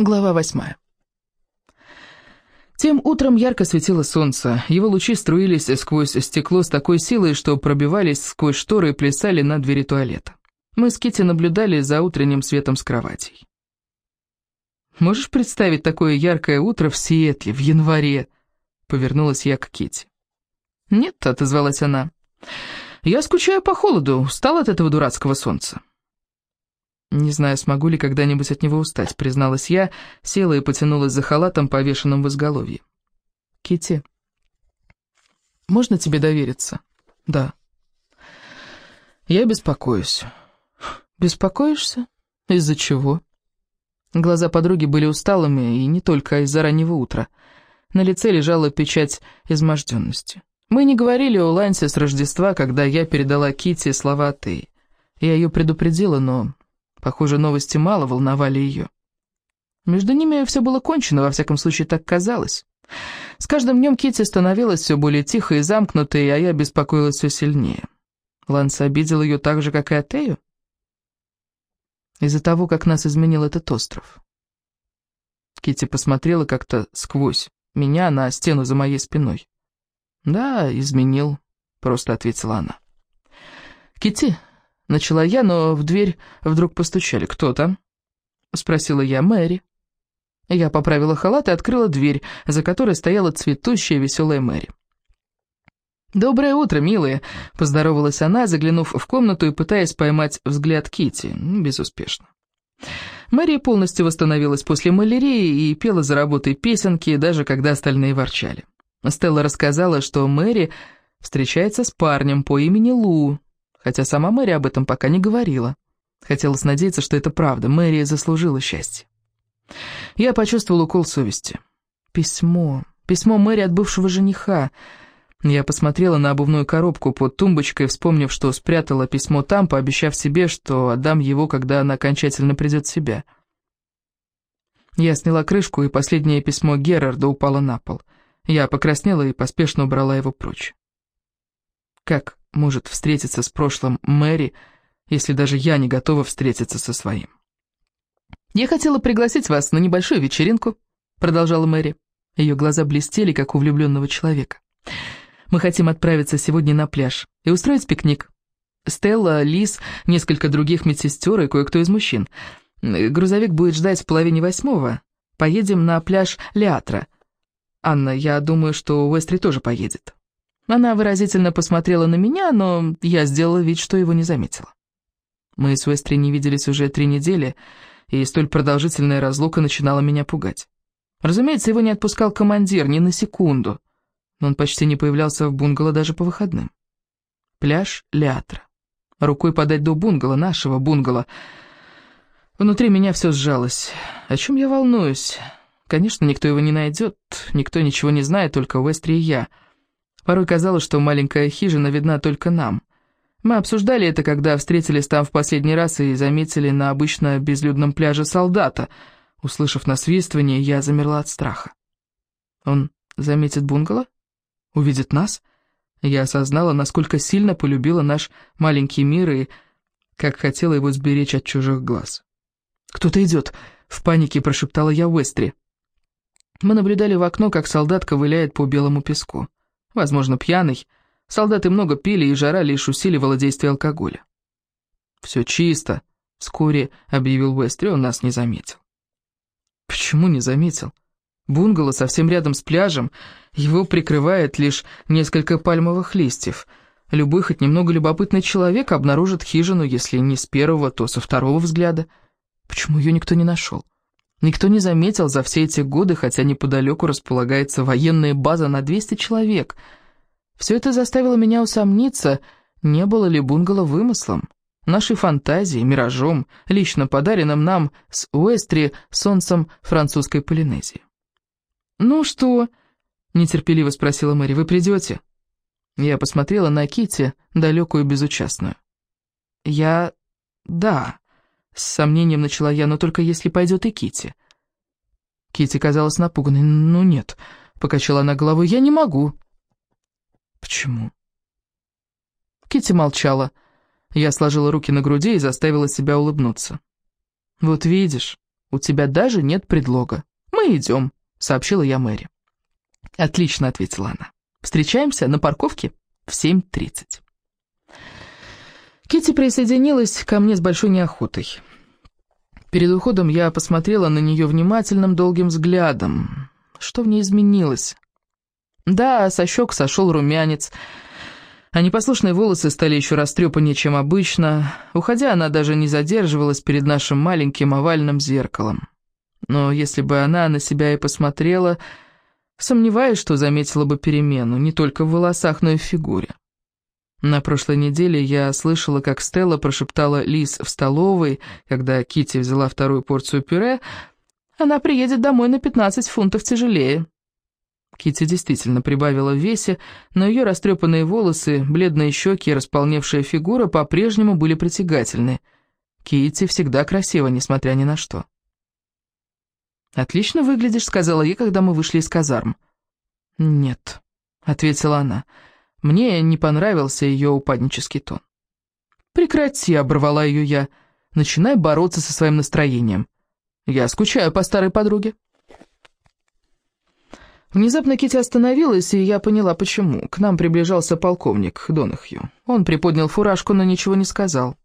Глава восьмая. Тем утром ярко светило солнце. Его лучи струились сквозь стекло с такой силой, что пробивались сквозь шторы и плясали на двери туалета. Мы с Кити наблюдали за утренним светом с кроватей. «Можешь представить такое яркое утро в Сиэтле, в январе?» Повернулась я к Кити. «Нет», — отозвалась она. «Я скучаю по холоду, устал от этого дурацкого солнца». «Не знаю, смогу ли когда-нибудь от него устать», — призналась я, села и потянулась за халатом, повешенным в изголовье. Кити, можно тебе довериться?» «Да». «Я беспокоюсь». «Беспокоишься? Из-за чего?» Глаза подруги были усталыми, и не только из-за раннего утра. На лице лежала печать изможденности. Мы не говорили о Лансе с Рождества, когда я передала Кити слова «ты». Я ее предупредила, но Похоже, новости мало волновали ее. Между ними все было кончено, во всяком случае так казалось. С каждым днем Кити становилась все более тихой и замкнутой, а я беспокоилась все сильнее. Ланс обидел ее так же, как и Атею? Из-за того, как нас изменил этот остров. Кити посмотрела как-то сквозь меня на стену за моей спиной. «Да, изменил», — просто ответила она. Кити, Начала я, но в дверь вдруг постучали. «Кто там?» — спросила я. «Мэри». Я поправила халат и открыла дверь, за которой стояла цветущая веселая Мэри. «Доброе утро, милые!» — поздоровалась она, заглянув в комнату и пытаясь поймать взгляд Кити, безуспешно. Мэри полностью восстановилась после малярии и пела за работой песенки, даже когда остальные ворчали. Стелла рассказала, что Мэри встречается с парнем по имени Лу, хотя сама Мэри об этом пока не говорила. Хотелось надеяться, что это правда, Мэри заслужила счастье. Я почувствовал укол совести. Письмо. Письмо Мэри от бывшего жениха. Я посмотрела на обувную коробку под тумбочкой, вспомнив, что спрятала письмо там, пообещав себе, что отдам его, когда она окончательно придет в себя. Я сняла крышку, и последнее письмо Герарда упало на пол. Я покраснела и поспешно убрала его прочь. Как может встретиться с прошлым Мэри, если даже я не готова встретиться со своим. «Я хотела пригласить вас на небольшую вечеринку», — продолжала Мэри. Ее глаза блестели, как у влюбленного человека. «Мы хотим отправиться сегодня на пляж и устроить пикник. Стелла, Лиз, несколько других медсестер и кое-кто из мужчин. Грузовик будет ждать в половине восьмого. Поедем на пляж Леатра. Анна, я думаю, что Уэстри тоже поедет». Она выразительно посмотрела на меня, но я сделала вид, что его не заметила. Мы с Уэстри не виделись уже три недели, и столь продолжительная разлука начинала меня пугать. Разумеется, его не отпускал командир ни на секунду, но он почти не появлялся в бунгало даже по выходным. Пляж Леатра. Рукой подать до бунгало, нашего бунгало. Внутри меня все сжалось. О чем я волнуюсь? Конечно, никто его не найдет, никто ничего не знает, только Уэстри и я — Порой казалось, что маленькая хижина видна только нам. Мы обсуждали это, когда встретились там в последний раз и заметили на обычно безлюдном пляже солдата. Услышав насвистывание, я замерла от страха. Он заметит бунгало? Увидит нас? Я осознала, насколько сильно полюбила наш маленький мир и как хотела его сберечь от чужих глаз. «Кто-то идет!» — в панике прошептала я Уэстри. Мы наблюдали в окно, как солдат ковыляет по белому песку возможно, пьяный. Солдаты много пили, и жара лишь усиливала действие алкоголя. «Все чисто», — вскоре объявил Уэстри, он нас не заметил. «Почему не заметил? Бунгало совсем рядом с пляжем, его прикрывает лишь несколько пальмовых листьев. Любой хоть немного любопытный человек обнаружит хижину, если не с первого, то со второго взгляда. Почему ее никто не нашел?» Никто не заметил за все эти годы, хотя неподалеку располагается военная база на 200 человек. Все это заставило меня усомниться, не было ли бунгало вымыслом, нашей фантазией, миражом, лично подаренным нам с Уэстри солнцем французской Полинезии. «Ну что?» — нетерпеливо спросила Мэри. «Вы придете?» Я посмотрела на Кити, далекую и безучастную. «Я... да...» С сомнением начала я, но только если пойдет и Кити. Кити казалась напуганной. «Ну нет», — покачала она головой, — «я не могу». «Почему?» Кити молчала. Я сложила руки на груди и заставила себя улыбнуться. «Вот видишь», у тебя даже нет предлога. Мы идем», — сообщила я Мэри. «Отлично», — ответила она. «Встречаемся на парковке в 7.30». Кити присоединилась ко мне с большой неохотой. Перед уходом я посмотрела на нее внимательным долгим взглядом. Что в ней изменилось? Да, со щек сошел румянец, а непослушные волосы стали еще растрепаннее, чем обычно. Уходя, она даже не задерживалась перед нашим маленьким овальным зеркалом. Но если бы она на себя и посмотрела, сомневаюсь, что заметила бы перемену, не только в волосах, но и в фигуре. На прошлой неделе я слышала, как Стелла прошептала Лис в столовой, когда Кити взяла вторую порцию пюре, она приедет домой на 15 фунтов тяжелее. Кити действительно прибавила в весе, но ее растрепанные волосы, бледные щеки и располневшая фигура по-прежнему были притягательны. Кити всегда красива, несмотря ни на что. «Отлично выглядишь», — сказала ей, когда мы вышли из казарм. «Нет», — ответила она, — «мне не понравился ее упаднический тон». «Прекрати», — оборвала ее я, — «начинай бороться со своим настроением. Я скучаю по старой подруге». Внезапно Кити остановилась, и я поняла, почему. К нам приближался полковник Донахью. Он приподнял фуражку, но ничего не сказал.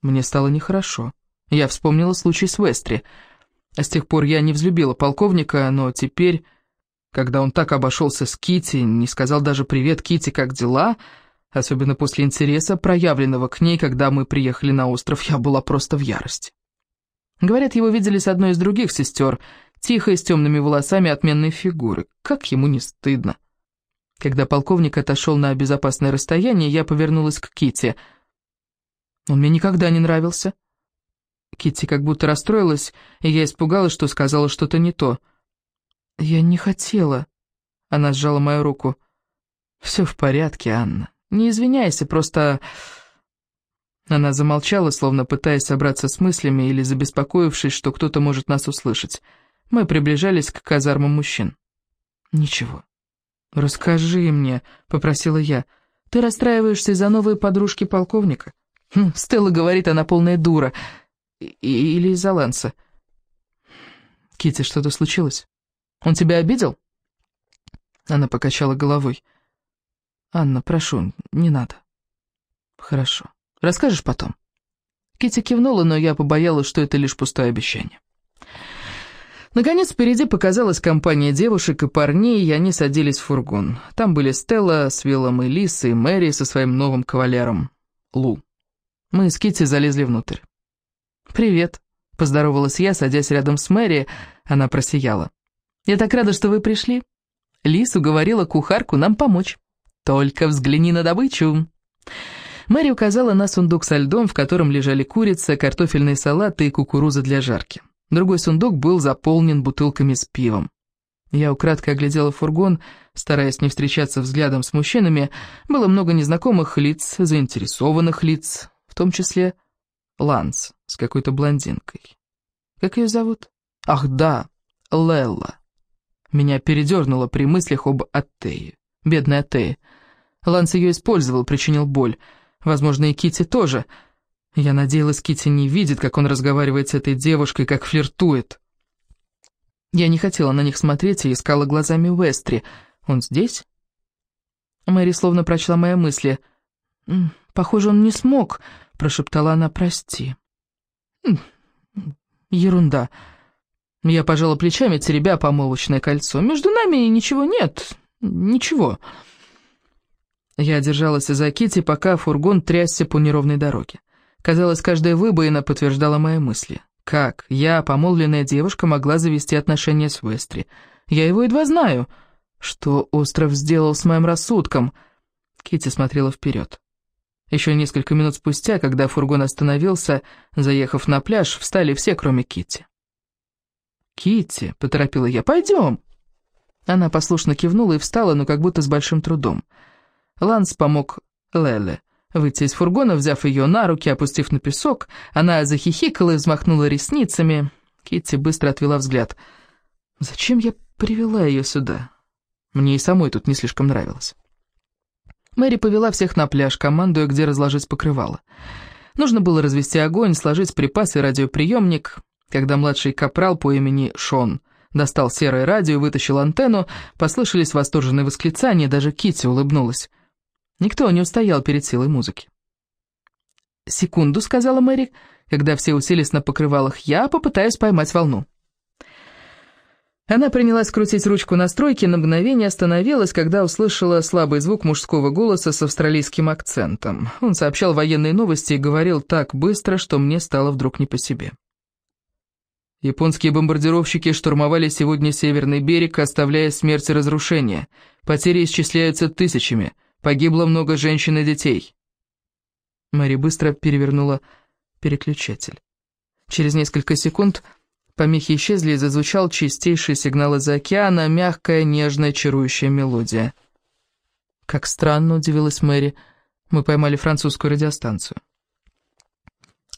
Мне стало нехорошо. Я вспомнила случай с Вестри. С тех пор я не взлюбила полковника, но теперь, когда он так обошелся с Кити, не сказал даже «Привет, Кити, как дела?», особенно после интереса, проявленного к ней, когда мы приехали на остров, я была просто в ярости. Говорят, его видели с одной из других сестер — тихой, с темными волосами отменной фигуры. Как ему не стыдно. Когда полковник отошел на безопасное расстояние, я повернулась к Кити. Он мне никогда не нравился. Кити как будто расстроилась, и я испугалась, что сказала что-то не то. «Я не хотела». Она сжала мою руку. «Все в порядке, Анна. Не извиняйся, просто...» Она замолчала, словно пытаясь собраться с мыслями или забеспокоившись, что кто-то может нас услышать. Мы приближались к казармам мужчин. «Ничего. Расскажи мне», — попросила я. «Ты расстраиваешься из-за новой подружки полковника?» хм, «Стелла говорит, она полная дура. И или из-за Ланса». «Китти, что-то случилось? Он тебя обидел?» Она покачала головой. «Анна, прошу, не надо». «Хорошо. Расскажешь потом?» Китти кивнула, но я побоялась, что это лишь пустое обещание. Наконец, впереди показалась компания девушек и парней, и они садились в фургон. Там были Стелла с Виллом и Лис, и Мэри со своим новым кавалером, Лу. Мы с Китти залезли внутрь. «Привет», — поздоровалась я, садясь рядом с Мэри, она просияла. «Я так рада, что вы пришли. Лис уговорила кухарку нам помочь. Только взгляни на добычу». Мэри указала на сундук со льдом, в котором лежали курица, картофельный салат и кукуруза для жарки. Другой сундук был заполнен бутылками с пивом. Я украдкой оглядела фургон, стараясь не встречаться взглядом с мужчинами. Было много незнакомых лиц, заинтересованных лиц, в том числе Ланс с какой-то блондинкой. Как ее зовут? Ах, да, Лелла. Меня передернуло при мыслях об Аттее. Бедная Аттея. Ланс ее использовал, причинил боль. Возможно, и Кити тоже — я надеялась, Кити не видит, как он разговаривает с этой девушкой, как флиртует. Я не хотела на них смотреть и искала глазами Уэстри. Он здесь? Мэри словно прочла мои мысли. «Похоже, он не смог», — прошептала она, — «прости». «Ерунда». Я пожала плечами, теребя помолвочное кольцо. «Между нами ничего нет, ничего». Я держалась за Кити, пока фургон трясся по неровной дороге. Казалось, каждая выбоина подтверждала мои мысли. Как я, помолвленная девушка, могла завести отношения с Вестри? Я его едва знаю. Что остров сделал с моим рассудком? Кити смотрела вперед. Еще несколько минут спустя, когда фургон остановился, заехав на пляж, встали все, кроме Кити. Кити, поторопила я, пойдем. Она послушно кивнула и встала, но как будто с большим трудом. Ланс помог Леле. Выйти из фургона, взяв ее на руки, опустив на песок, она захихикала и взмахнула ресницами. Китти быстро отвела взгляд. «Зачем я привела ее сюда? Мне и самой тут не слишком нравилось». Мэри повела всех на пляж, командуя, где разложить покрывало. Нужно было развести огонь, сложить припасы и радиоприемник. Когда младший капрал по имени Шон достал серое радио и вытащил антенну, послышались восторженные восклицания, даже Китти улыбнулась. Никто не устоял перед силой музыки. «Секунду», — сказала Мэри, когда все уселись на покрывалах, — «я попытаюсь поймать волну». Она принялась крутить ручку настройки, на мгновение остановилась, когда услышала слабый звук мужского голоса с австралийским акцентом. Он сообщал военные новости и говорил так быстро, что мне стало вдруг не по себе. Японские бомбардировщики штурмовали сегодня северный берег, оставляя смерть и разрушение. Потери исчисляются тысячами. Погибло много женщин и детей. Мэри быстро перевернула переключатель. Через несколько секунд помехи исчезли и зазвучал чистейший сигнал из океана, мягкая, нежная, чарующая мелодия. Как странно, удивилась Мэри. Мы поймали французскую радиостанцию.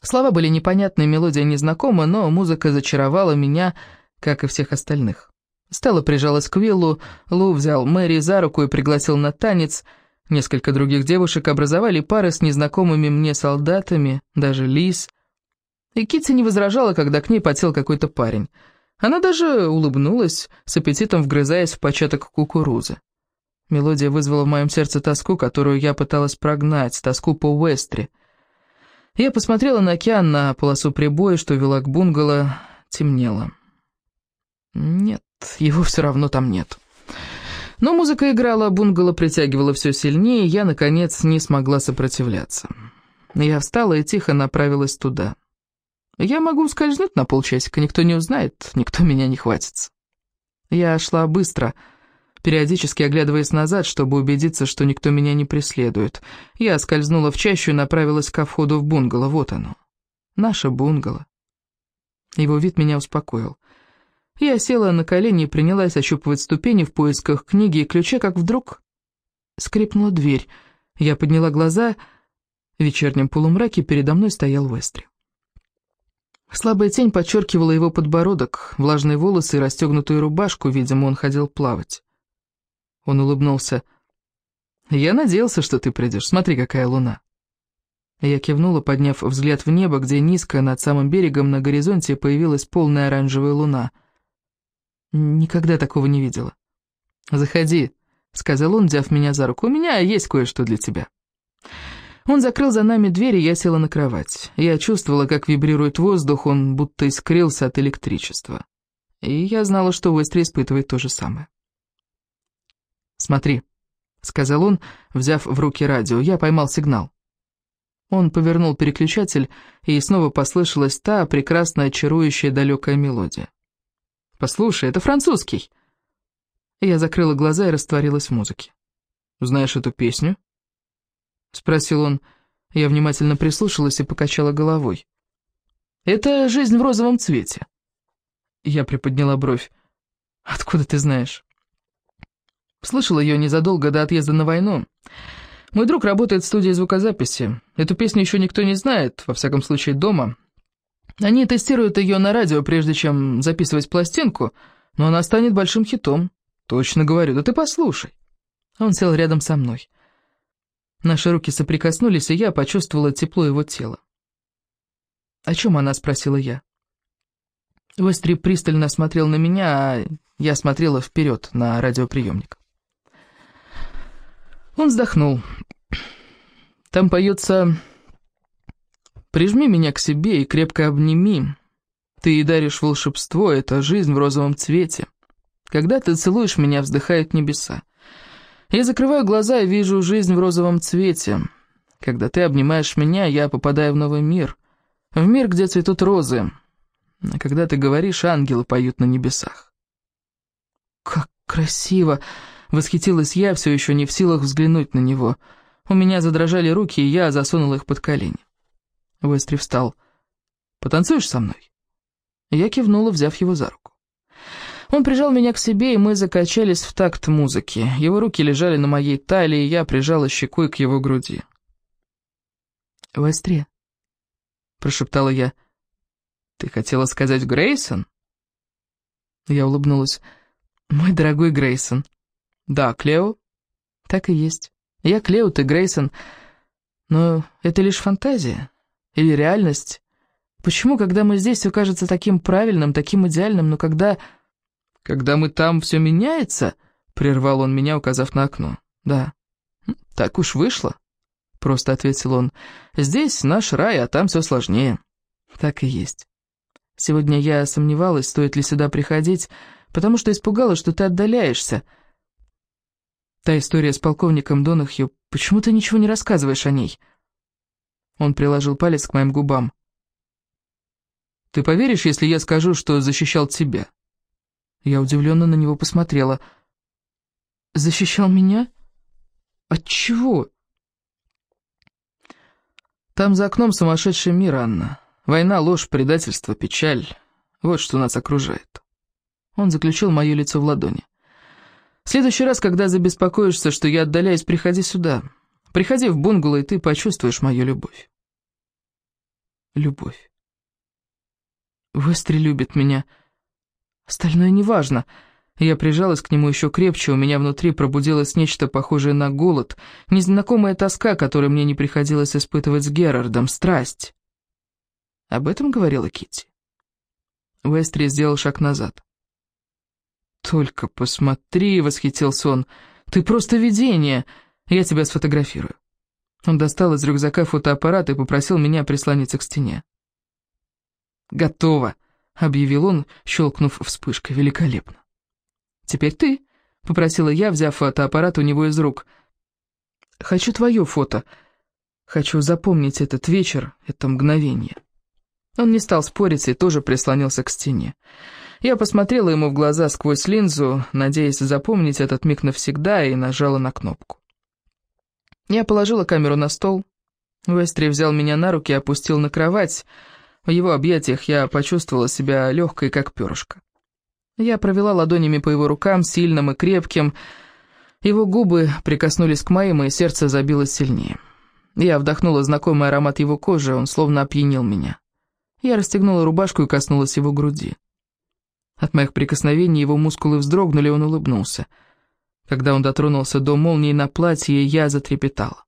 Слова были непонятны, мелодия незнакома, но музыка зачаровала меня, как и всех остальных. Стелла прижалась к Виллу, Лу взял Мэри за руку и пригласил на танец. Несколько других девушек образовали пары с незнакомыми мне солдатами, даже Лис. И Китти не возражала, когда к ней подсел какой-то парень. Она даже улыбнулась, с аппетитом вгрызаясь в початок кукурузы. Мелодия вызвала в моем сердце тоску, которую я пыталась прогнать, тоску по Уэстре — я посмотрела на океан, на полосу прибоя, что вела к бунгало, темнело. Нет, его все равно там нет. Но музыка играла, бунгало притягивала все сильнее, и я, наконец, не смогла сопротивляться. Я встала и тихо направилась туда. Я могу скользнуть на полчасика, никто не узнает, никто меня не хватится. Я шла быстро, периодически оглядываясь назад, чтобы убедиться, что никто меня не преследует. Я скользнула в чащу и направилась ко входу в бунгало. Вот оно. Наше бунгало. Его вид меня успокоил. Я села на колени и принялась ощупывать ступени в поисках книги и ключа, как вдруг скрипнула дверь. Я подняла глаза. В вечернем полумраке передо мной стоял Вестри. Слабая тень подчеркивала его подбородок, влажные волосы и расстегнутую рубашку, видимо, он ходил плавать. Он улыбнулся. «Я надеялся, что ты придешь. Смотри, какая луна». Я кивнула, подняв взгляд в небо, где низко, над самым берегом, на горизонте появилась полная оранжевая луна. Никогда такого не видела. «Заходи», — сказал он, взяв меня за руку. «У меня есть кое-что для тебя». Он закрыл за нами дверь, и я села на кровать. Я чувствовала, как вибрирует воздух, он будто искрился от электричества. И я знала, что Уэстри испытывает то же самое. «Смотри», — сказал он, взяв в руки радио, — «я поймал сигнал». Он повернул переключатель, и снова послышалась та прекрасная, чарующая далекая мелодия. «Послушай, это французский!» Я закрыла глаза и растворилась в музыке. «Знаешь эту песню?» — спросил он. Я внимательно прислушалась и покачала головой. «Это жизнь в розовом цвете». Я приподняла бровь. «Откуда ты знаешь?» Слышал ее незадолго до отъезда на войну. Мой друг работает в студии звукозаписи. Эту песню еще никто не знает, во всяком случае дома. Они тестируют ее на радио, прежде чем записывать пластинку, но она станет большим хитом. Точно говорю, да ты послушай. Он сел рядом со мной. Наши руки соприкоснулись, и я почувствовала тепло его тела. «О чем она?» — спросила я. Вестри пристально смотрел на меня, а я смотрела вперед на радиоприемник. Он вздохнул. Там поется «Прижми меня к себе и крепко обними. Ты и даришь волшебство, это жизнь в розовом цвете. Когда ты целуешь меня, вздыхают небеса. Я закрываю глаза и вижу жизнь в розовом цвете. Когда ты обнимаешь меня, я попадаю в новый мир. В мир, где цветут розы. А когда ты говоришь, ангелы поют на небесах. «Как красиво!» Восхитилась я, все еще не в силах взглянуть на него. У меня задрожали руки, и я засунул их под колени. Вестри встал. «Потанцуешь со мной?» Я кивнула, взяв его за руку. Он прижал меня к себе, и мы закачались в такт музыки. Его руки лежали на моей талии, и я прижала щекой к его груди. «Вестри», — прошептала я, — «ты хотела сказать Грейсон?» Я улыбнулась. «Мой дорогой Грейсон, «Да, Клео?» «Так и есть. Я Клео, ты Грейсон. Но это лишь фантазия. Или реальность. Почему, когда мы здесь, все кажется таким правильным, таким идеальным, но когда... Когда мы там, все меняется?» — прервал он меня, указав на окно. «Да». «Так уж вышло», — просто ответил он. «Здесь наш рай, а там все сложнее». Так и есть. Сегодня я сомневалась, стоит ли сюда приходить, потому что испугалась, что ты отдаляешься. Та история с полковником Донахью, почему ты ничего не рассказываешь о ней?» Он приложил палец к моим губам. «Ты поверишь, если я скажу, что защищал тебя?» Я удивленно на него посмотрела. «Защищал меня? От чего?» «Там за окном сумасшедший мир, Анна. Война, ложь, предательство, печаль. Вот что нас окружает». Он заключил мое лицо в ладони. «В следующий раз, когда забеспокоишься, что я отдаляюсь, приходи сюда. Приходи в бунгало, и ты почувствуешь мою любовь». Любовь. Вестри любит меня. Остальное неважно. Я прижалась к нему еще крепче, у меня внутри пробудилось нечто похожее на голод, незнакомая тоска, которую мне не приходилось испытывать с Герардом, страсть. Об этом говорила Китти. Вестри сделал шаг назад. «Только посмотри», — восхитился он, — «ты просто видение, я тебя сфотографирую». Он достал из рюкзака фотоаппарат и попросил меня прислониться к стене. «Готово», — объявил он, щелкнув вспышкой. «Великолепно». «Теперь ты», — попросила я, взяв фотоаппарат у него из рук. «Хочу твое фото. Хочу запомнить этот вечер, это мгновение». Он не стал спорить и тоже прислонился к стене. Я посмотрела ему в глаза сквозь линзу, надеясь запомнить этот миг навсегда, и нажала на кнопку. Я положила камеру на стол. Вестри взял меня на руки и опустил на кровать, в его объятиях я почувствовала себя легкой, как перышко. Я провела ладонями по его рукам, сильным и крепким. Его губы прикоснулись к моим, и сердце забилось сильнее. Я вдохнула знакомый аромат его кожи, он словно опьянил меня. Я расстегнула рубашку и коснулась его груди. От моих прикосновений его мускулы вздрогнули, он улыбнулся. Когда он дотронулся до молнии на платье, я затрепетала.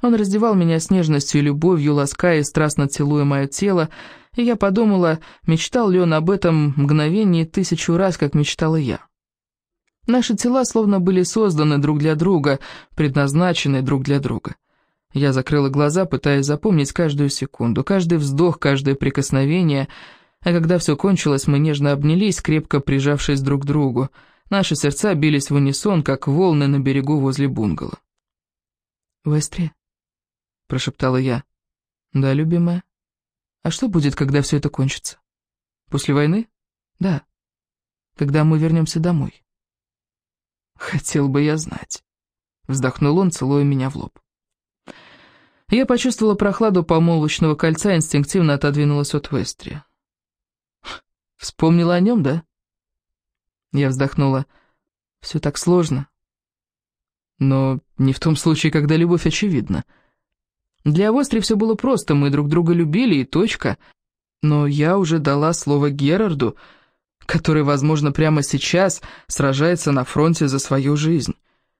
Он раздевал меня с нежностью и любовью, лаская и страстно целуя мое тело, и я подумала, мечтал ли он об этом мгновении тысячу раз, как мечтала я. Наши тела словно были созданы друг для друга, предназначены друг для друга. Я закрыла глаза, пытаясь запомнить каждую секунду, каждый вздох, каждое прикосновение, а когда все кончилось, мы нежно обнялись, крепко прижавшись друг к другу. Наши сердца бились в унисон, как волны на берегу возле бунгало. «Вестри?» — прошептала я. «Да, любимая. А что будет, когда все это кончится? После войны? Да. Когда мы вернемся домой?» «Хотел бы я знать», — вздохнул он, целуя меня в лоб. Я почувствовала прохладу помолвочного кольца и инстинктивно отодвинулась от Вестри. «Вспомнила о нем, да?» Я вздохнула. «Все так сложно». «Но не в том случае, когда любовь очевидна». Для Востри все было просто, мы друг друга любили и точка. Но я уже дала слово Герарду, который, возможно, прямо сейчас сражается на фронте за свою жизнь.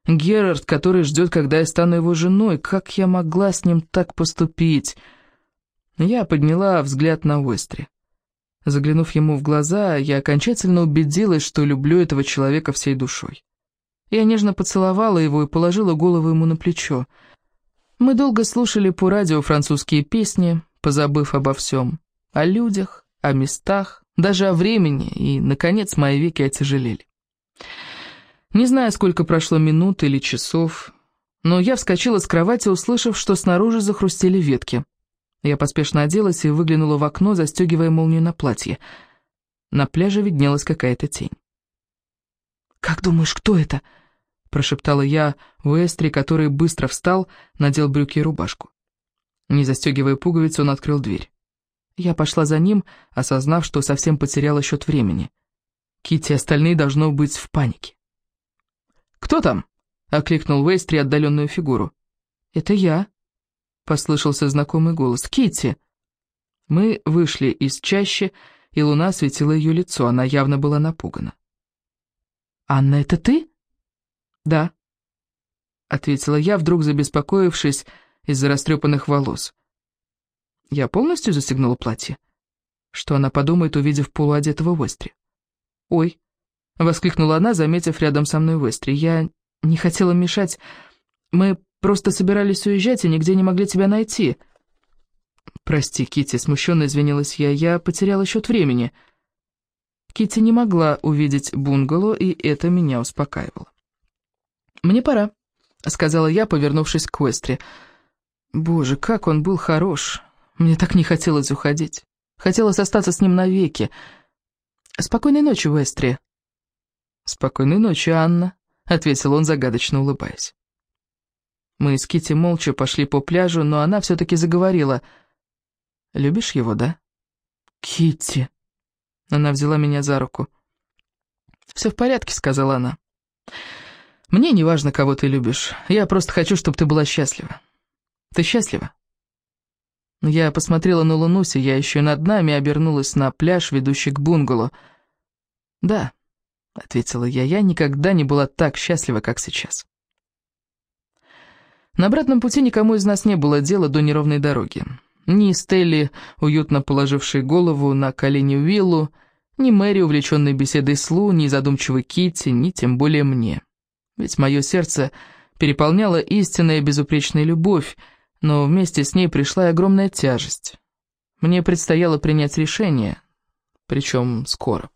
Герард, который ждет, когда я стану его женой, как я могла с ним так поступить? Я подняла взгляд на Вестри. Заглянув ему в глаза, я окончательно убедилась, что люблю этого человека всей душой. Я нежно поцеловала его и положила голову ему на плечо. Мы долго слушали по радио французские песни, позабыв обо всем. О людях, о местах, даже о времени, и, наконец, мои веки отяжелели. Не знаю, сколько прошло минут или часов, но я вскочила с кровати, услышав, что снаружи захрустели ветки. Я поспешно оделась и выглянула в окно, застегивая молнию на платье. На пляже виднелась какая-то тень. «Как думаешь, кто это?» прошептала я Уэстри, который быстро встал, надел брюки и рубашку. Не застегивая пуговицу, он открыл дверь. Я пошла за ним, осознав, что совсем потеряла счет времени. Кити и остальные должно быть в панике. «Кто там?» — окликнул Уэстри отдаленную фигуру. «Это я», — послышался знакомый голос. Кити. Мы вышли из чащи, и луна осветила ее лицо, она явно была напугана. «Анна, это ты?» «Да», — ответила я, вдруг забеспокоившись из-за растрепанных волос. Я полностью застегнула платье. Что она подумает, увидев полуодетого Вестри? «Ой!» — воскликнула она, заметив рядом со мной Вестри. «Я не хотела мешать. Мы просто собирались уезжать и нигде не могли тебя найти». «Прости, Кити, смущенно извинилась я. Я потеряла счет времени». Кити не могла увидеть бунгало, и это меня успокаивало. «Мне пора», — сказала я, повернувшись к Вестри. «Боже, как он был хорош! Мне так не хотелось уходить. Хотелось остаться с ним навеки. Спокойной ночи, Вестри». «Спокойной ночи, Анна», — ответил он, загадочно улыбаясь. Мы с Кити молча пошли по пляжу, но она все-таки заговорила. «Любишь его, да?» Кити. Она взяла меня за руку. «Все в порядке», — сказала она. «Мне не важно, кого ты любишь. Я просто хочу, чтобы ты была счастлива. Ты счастлива?» Я посмотрела на луну, сияющую над нами, обернулась на пляж, ведущий к бунгало. «Да», — ответила я, — «я никогда не была так счастлива, как сейчас». На обратном пути никому из нас не было дела до неровной дороги. Ни Стелли, уютно положившей голову на колени Уиллу, ни Мэри, увлеченной беседой с Лу, ни задумчивой Китти, ни тем более мне. Ведь мое сердце переполняла истинная безупречная любовь, но вместе с ней пришла и огромная тяжесть. Мне предстояло принять решение, причем скоро.